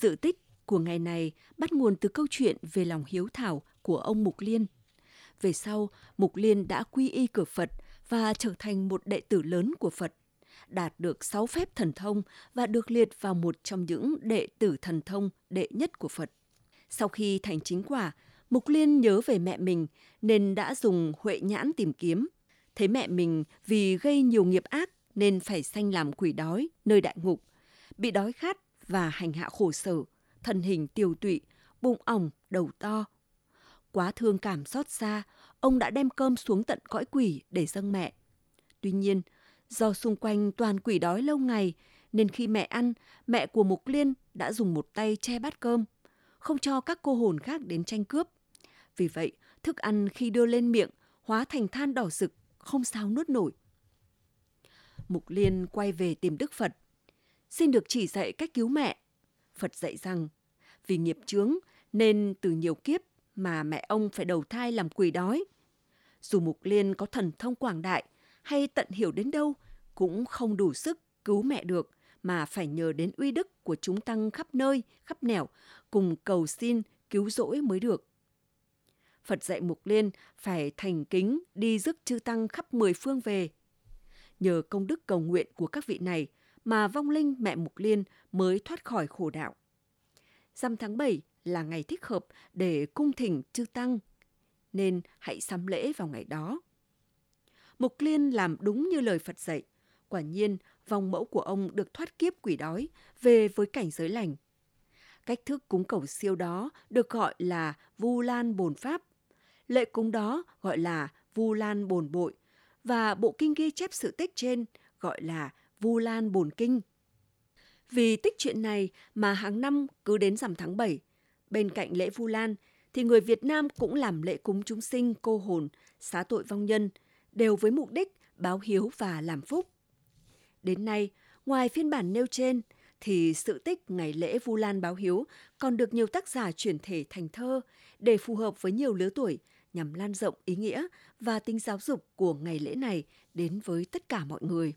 Sự tích của ngày này bắt nguồn từ câu chuyện về lòng hiếu thảo của ông Mục Liên. Về sau, Mục Liên đã quy y cửa Phật và trở thành một đệ tử lớn của Phật, đạt được sáu phép thần thông và được liệt vào một trong những đệ tử thần thông đệ nhất của Phật. Sau khi thành chính quả, Mục Liên nhớ về mẹ mình nên đã dùng huệ nhãn tìm kiếm. Thấy mẹ mình vì gây nhiều nghiệp ác nên phải sanh làm quỷ đói nơi đại ngục, bị đói khát và hành hạ khổ sở, thân hình tiêu tụy, bụng ỏng, đầu to. Quá thương cảm xót xa, ông đã đem cơm xuống tận cõi quỷ để dâng mẹ. Tuy nhiên, do xung quanh toàn quỷ đói lâu ngày, nên khi mẹ ăn, mẹ của Mục Liên đã dùng một tay che bát cơm, không cho các cô hồn khác đến tranh cướp. Vì vậy, thức ăn khi đưa lên miệng hóa thành than đỏ rực, không sao nuốt nổi. Mục Liên quay về tìm Đức Phật. Xin được chỉ dạy cách cứu mẹ. Phật dạy rằng, vì nghiệp chướng nên từ nhiều kiếp mà mẹ ông phải đầu thai làm quỷ đói. Dù Mục Liên có thần thông quảng đại hay tận hiểu đến đâu, cũng không đủ sức cứu mẹ được mà phải nhờ đến uy đức của chúng tăng khắp nơi, khắp nẻo, cùng cầu xin cứu rỗi mới được. Phật dạy Mục Liên phải thành kính đi rước chư tăng khắp mười phương về. Nhờ công đức cầu nguyện của các vị này mà vong linh mẹ Mục Liên mới thoát khỏi khổ đạo. Dằm tháng 7 là ngày thích hợp để cung thỉnh chư tăng, nên hãy sắm lễ vào ngày đó. Mục Liên làm đúng như lời Phật dạy. Quả nhiên, vong mẫu của ông được thoát kiếp quỷ đói, về với cảnh giới lành. Cách thức cúng cầu siêu đó được gọi là Vu Lan Bồn Pháp. Lệ cúng đó gọi là Vu Lan Bồn Bội và bộ kinh ghi chép sự tích trên gọi là Vu Lan Bồn Kinh. Vì tích chuyện này mà hàng năm cứ đến rằm tháng 7, bên cạnh lễ Vu Lan thì người Việt Nam cũng làm lễ cúng chúng sinh cô hồn, xá tội vong nhân, đều với mục đích báo hiếu và làm phúc. Đến nay, ngoài phiên bản nêu trên, thì sự tích ngày lễ Vu Lan báo hiếu còn được nhiều tác giả chuyển thể thành thơ để phù hợp với nhiều lứa tuổi nhằm lan rộng ý nghĩa và tính giáo dục của ngày lễ này đến với tất cả mọi người.